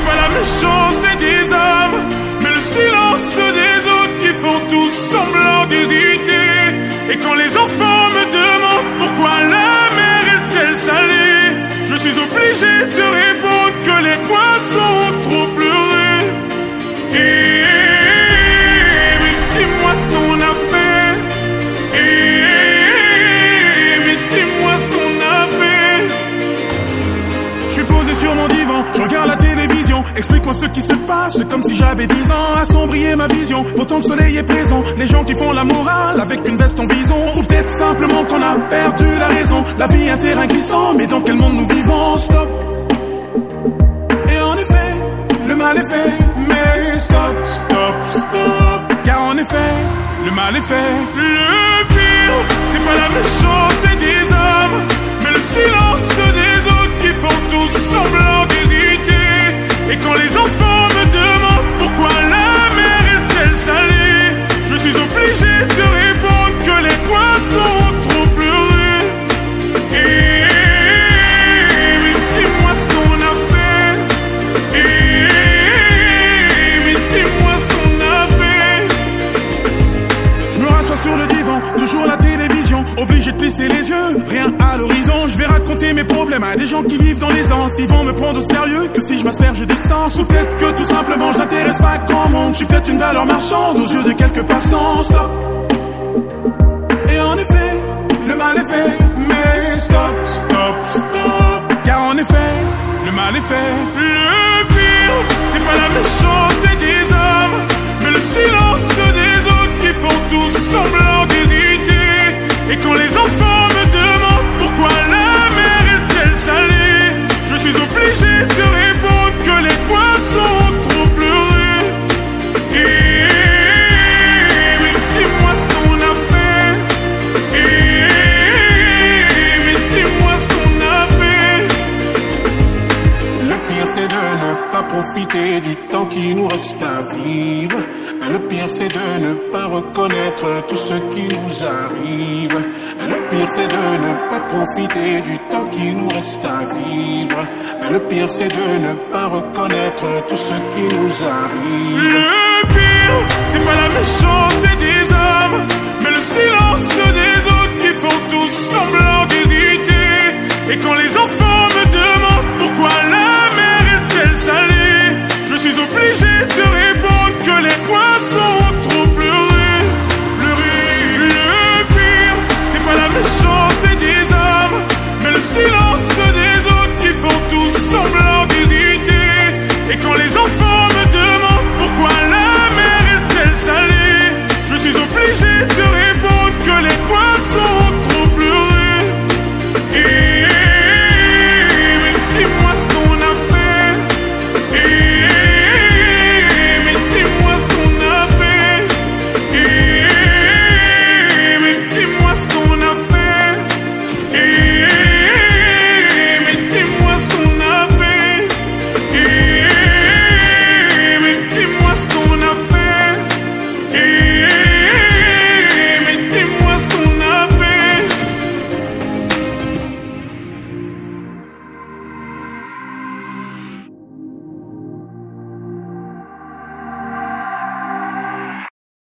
méchanceté des hommes, mais le silence des autres qui font tous semblant d'hésiter. Et quand les enfants me demandent pourquoi la mer est-elle salée, je suis obligé de répondre que les poissons ont trop pleuré. Et mais dis-moi ce qu'on a fait. Et mais dis-moi ce qu'on a fait. Je suis posé sur mon divan, je regarde la Explique-moi ce qui se passe, comme si j'avais 10 ans. Assombrir ma vision, pourtant le soleil est présent. Les gens qui font la morale avec une veste en vison. Ou peut-être simplement qu'on a perdu la raison. La vie est un terrain glissant, mais dans quel monde nous vivons? Stop. Et en effet, le mal est fait. Mais stop, stop, stop. Car en effet, le mal est fait. Le pire, c'est pas la méchanceté des hommes, mais le silence mes problèmes à des gens qui vivent dans les anses. Ils vont me prendre au sérieux que si je m'asperge d'essence. Ou peut-être que tout simplement je n'intéresse pas grand monde. Je suis peut-être une valeur marchande aux yeux de quelques passants. Stop. Et en effet, le mal est fait. Mais stop, stop, stop. Car en effet, le mal est fait. c'est de ne pas profiter du temps qui nous reste à vivre. Le pire, c'est de ne pas reconnaître tout ce qui nous arrive. Le pire, c'est de ne pas profiter du temps qui nous reste à vivre. Le pire, c'est de ne pas reconnaître tout ce qui nous arrive. Le pire, c'est pas la méchanceté des hommes, mais le silence des autres qui font tous semblant d'hésiter. Et quand les enfants me demandent Je suis obligé de répondre que les poissons ont trop pleuré, pleuré. Le pire, c'est pas la méchanceté des âmes, mais le silence